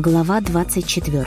Глава 24.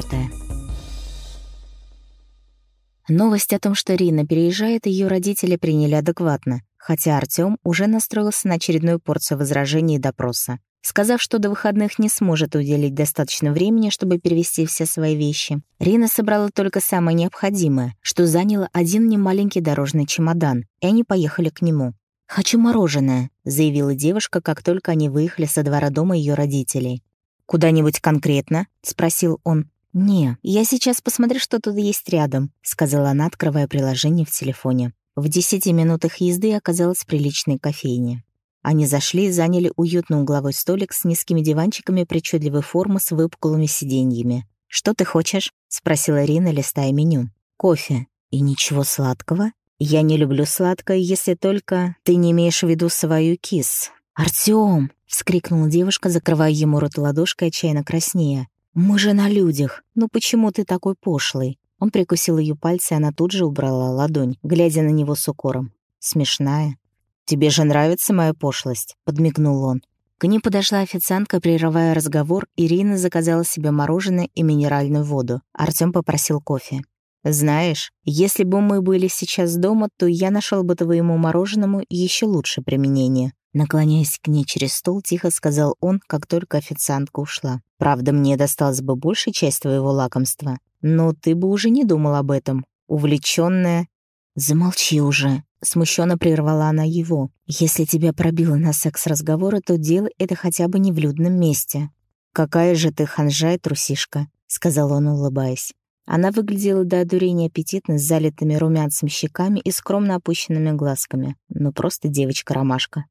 Новость о том, что Рина переезжает, ее родители приняли адекватно, хотя Артём уже настроился на очередную порцию возражений и допроса. Сказав, что до выходных не сможет уделить достаточно времени, чтобы перевести все свои вещи, Рина собрала только самое необходимое, что заняло один немаленький дорожный чемодан, и они поехали к нему. «Хочу мороженое», — заявила девушка, как только они выехали со двора дома ее родителей. «Куда-нибудь конкретно?» — спросил он. «Не, я сейчас посмотрю, что тут есть рядом», — сказала она, открывая приложение в телефоне. В десяти минутах езды оказалась приличной кофейня. Они зашли и заняли уютный угловой столик с низкими диванчиками причудливой формы с выпуклыми сиденьями. «Что ты хочешь?» — спросила Рина, листая меню. «Кофе. И ничего сладкого?» «Я не люблю сладкое, если только ты не имеешь в виду свою кис». «Артём!» Вскрикнула девушка, закрывая ему рот ладошкой, отчаянно краснея. «Мы же на людях! Ну почему ты такой пошлый?» Он прикусил ее пальцы, и она тут же убрала ладонь, глядя на него с укором. «Смешная». «Тебе же нравится моя пошлость?» — подмигнул он. К ним подошла официантка, прерывая разговор. Ирина заказала себе мороженое и минеральную воду. Артём попросил кофе. «Знаешь, если бы мы были сейчас дома, то я нашел бы твоему мороженому еще лучше применение. Наклоняясь к ней через стол, тихо сказал он, как только официантка ушла. «Правда, мне досталась бы большая часть твоего лакомства, но ты бы уже не думал об этом. Увлечённая...» «Замолчи уже», — смущенно прервала она его. «Если тебя пробило на секс-разговоры, то делай это хотя бы не в людном месте». «Какая же ты ханжа и трусишка», — сказал он, улыбаясь. Она выглядела до одурения аппетитно, с залитыми румянцем щеками и скромно опущенными глазками. Ну, просто девочка-ромашка.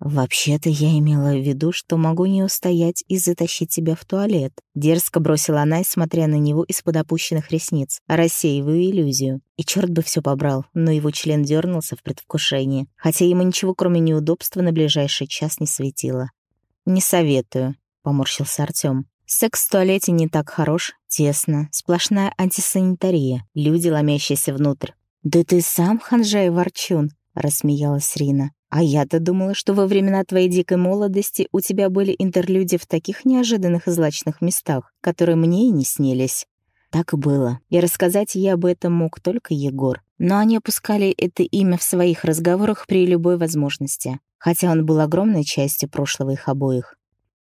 «Вообще-то я имела в виду, что могу не устоять и затащить тебя в туалет», — дерзко бросила она, смотря на него из-под опущенных ресниц, рассеивая иллюзию. И черт бы все побрал, но его член дернулся в предвкушении, хотя ему ничего, кроме неудобства, на ближайший час не светило. «Не советую», — поморщился Артём. Секс в туалете не так хорош, тесно, сплошная антисанитария, люди, ломящиеся внутрь. «Да ты сам ханжай ворчун», — рассмеялась Рина. А я-то думала, что во времена твоей дикой молодости у тебя были интерлюди в таких неожиданных и злачных местах, которые мне и не снились. Так и было. И рассказать я об этом мог только Егор. Но они опускали это имя в своих разговорах при любой возможности, хотя он был огромной частью прошлого их обоих.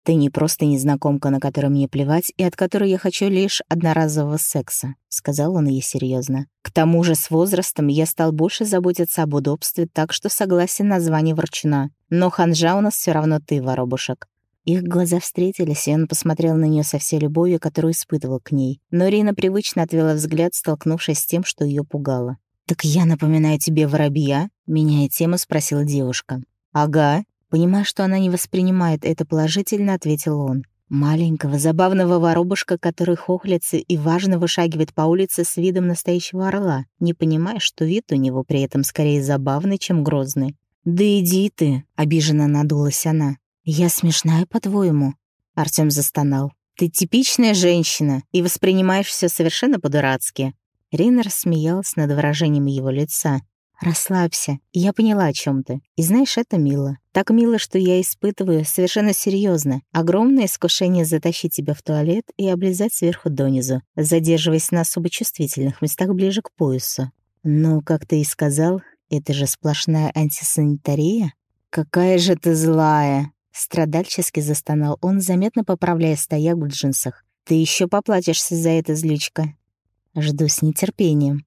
Ты не просто незнакомка, на которой мне плевать, и от которой я хочу лишь одноразового секса», — сказал он ей серьезно. «К тому же с возрастом я стал больше заботиться об удобстве, так что согласен на звание ворчуна. Но ханжа у нас все равно ты, воробушек». Их глаза встретились, и он посмотрел на нее со всей любовью, которую испытывал к ней. Но Рина привычно отвела взгляд, столкнувшись с тем, что ее пугало. «Так я напоминаю тебе воробья?» — меняя тему, спросила девушка. «Ага», Понимая, что она не воспринимает это положительно, ответил он. Маленького, забавного воробушка, который хохлится и важно вышагивает по улице с видом настоящего орла, не понимая, что вид у него при этом скорее забавный, чем грозный. «Да иди ты!» — обиженно надулась она. «Я смешная, по-твоему?» Артём застонал. «Ты типичная женщина и воспринимаешь все совершенно по-дурацки». Рина рассмеялась над выражением его лица, «Расслабься. Я поняла, о чем ты. И знаешь, это мило. Так мило, что я испытываю совершенно серьезно огромное искушение затащить тебя в туалет и облизать сверху донизу, задерживаясь на особо чувствительных местах ближе к поясу. Но, как ты и сказал, это же сплошная антисанитария. Какая же ты злая!» Страдальчески застонал он, заметно поправляя стояк в джинсах. «Ты еще поплатишься за это, злючка». «Жду с нетерпением»,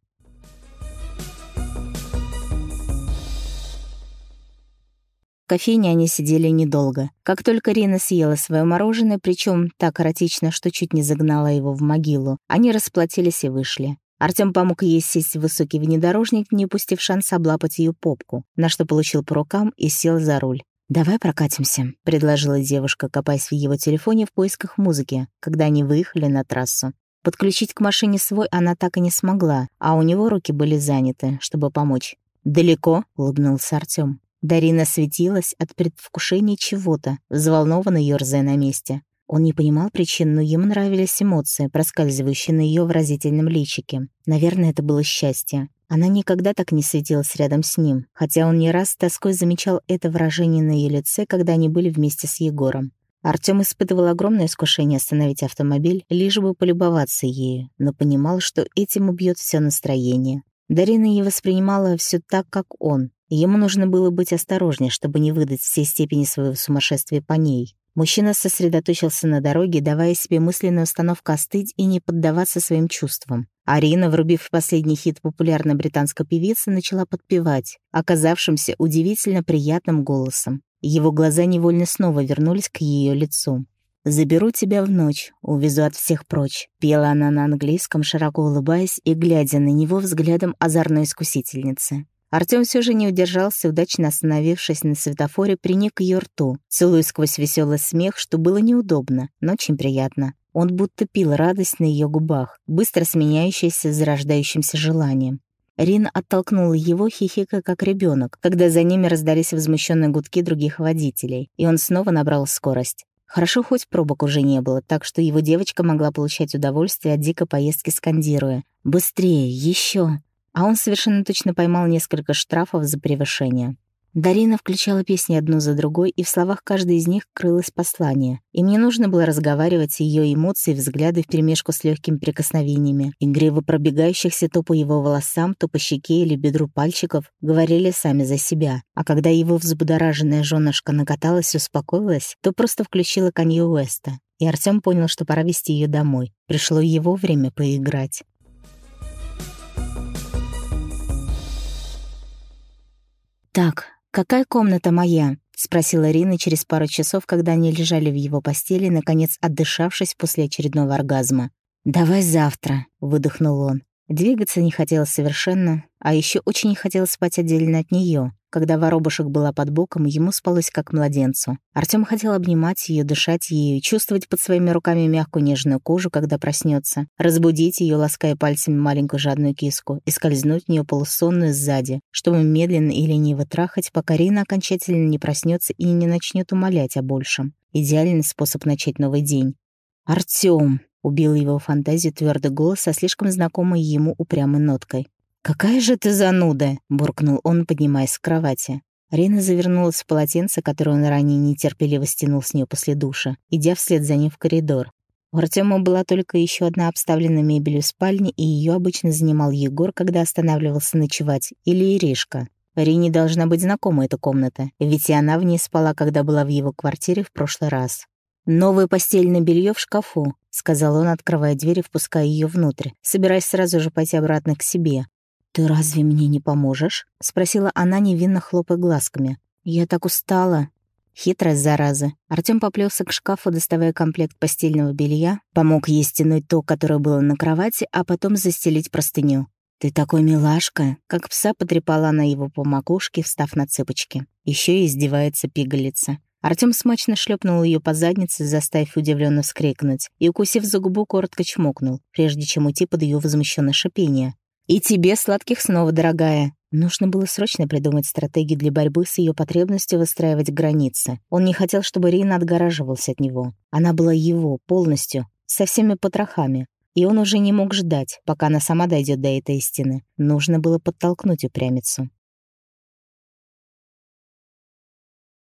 кофейне они сидели недолго. Как только Рина съела свое мороженое, причем так эротично, что чуть не загнала его в могилу, они расплатились и вышли. Артём помог ей сесть в высокий внедорожник, не упустив шанса облапать ее попку, на что получил по рукам и сел за руль. «Давай прокатимся», — предложила девушка, копаясь в его телефоне в поисках музыки, когда они выехали на трассу. Подключить к машине свой она так и не смогла, а у него руки были заняты, чтобы помочь. «Далеко?» — улыбнулся Артём. Дарина светилась от предвкушения чего-то, взволнованно ёрзая на месте. Он не понимал причин, но ему нравились эмоции, проскальзывающие на ее выразительном личике. Наверное, это было счастье. Она никогда так не светилась рядом с ним, хотя он не раз с тоской замечал это выражение на ее лице, когда они были вместе с Егором. Артём испытывал огромное искушение остановить автомобиль, лишь бы полюбоваться ею, но понимал, что этим убьет все настроение. Дарина не воспринимала все так, как он. Ему нужно было быть осторожнее, чтобы не выдать всей степени своего сумасшествия по ней. Мужчина сосредоточился на дороге, давая себе мысленную установку остыть и не поддаваться своим чувствам. Арина, врубив последний хит популярной британской певицы, начала подпевать, оказавшимся удивительно приятным голосом. Его глаза невольно снова вернулись к ее лицу. «Заберу тебя в ночь, увезу от всех прочь», — пела она на английском, широко улыбаясь и глядя на него взглядом озорной искусительницы. Артём все же не удержался, удачно остановившись на светофоре, приник к её рту, целуя сквозь веселый смех, что было неудобно, но очень приятно. Он будто пил радость на её губах, быстро сменяющаяся зарождающимся желанием. Рин оттолкнула его, хихикая как ребенок, когда за ними раздались возмущенные гудки других водителей, и он снова набрал скорость. Хорошо, хоть пробок уже не было, так что его девочка могла получать удовольствие от дикой поездки, скандируя «Быстрее! еще! А он совершенно точно поймал несколько штрафов за превышение. Дарина включала песни одну за другой, и в словах каждой из них крылось послание. И мне нужно было разговаривать ее эмоции и взгляды вперемешку с легкими прикосновениями. Игриво пробегающихся то по его волосам, то по щеке или бедру пальчиков говорили сами за себя. А когда его взбудораженная женушка накаталась и успокоилась, то просто включила Канье Уэста. И Артём понял, что пора вести ее домой. Пришло его время поиграть. «Так, «Какая комната моя?» — спросила Рина через пару часов, когда они лежали в его постели, наконец отдышавшись после очередного оргазма. «Давай завтра», — выдохнул он. Двигаться не хотелось совершенно, а еще очень не хотелось спать отдельно от нее. Когда воробушек была под боком, ему спалось как младенцу. Артём хотел обнимать ее, дышать ею, чувствовать под своими руками мягкую нежную кожу, когда проснется, разбудить ее, лаская пальцами маленькую жадную киску, и скользнуть в нее полусонную сзади, чтобы медленно и лениво трахать, пока Рина окончательно не проснется и не начнет умолять о большем. Идеальный способ начать новый день. «Артём!» — убил его фантазию твердый голос со слишком знакомой ему упрямой ноткой. «Какая же ты зануда!» — буркнул он, поднимаясь с кровати. Рина завернулась в полотенце, которое он ранее нетерпеливо стянул с нее после душа, идя вслед за ним в коридор. У Артема была только еще одна обставленная мебелью спальня, и ее обычно занимал Егор, когда останавливался ночевать, или Иришка. Рине должна быть знакома эта комната, ведь и она в ней спала, когда была в его квартире в прошлый раз. «Новое постельное белье в шкафу», — сказал он, открывая дверь и впуская ее внутрь, собираясь сразу же пойти обратно к себе. «Ты разве мне не поможешь?» — спросила она, невинно хлопая глазками. «Я так устала». Хитрость, зараза. Артём поплелся к шкафу, доставая комплект постельного белья, помог ей стянуть то, которое было на кровати, а потом застелить простыню. «Ты такой милашка!» Как пса потрепала она его по макушке, встав на цыпочки. Еще и издевается пигалица. Артём смачно шлепнул ее по заднице, заставив удивленно вскрикнуть, и, укусив за губу, коротко чмокнул, прежде чем уйти под ее возмущенное шипение. «И тебе сладких снова, дорогая!» Нужно было срочно придумать стратегию для борьбы с ее потребностью выстраивать границы. Он не хотел, чтобы Рина отгораживалась от него. Она была его, полностью, со всеми потрохами. И он уже не мог ждать, пока она сама дойдет до этой истины. Нужно было подтолкнуть упрямицу.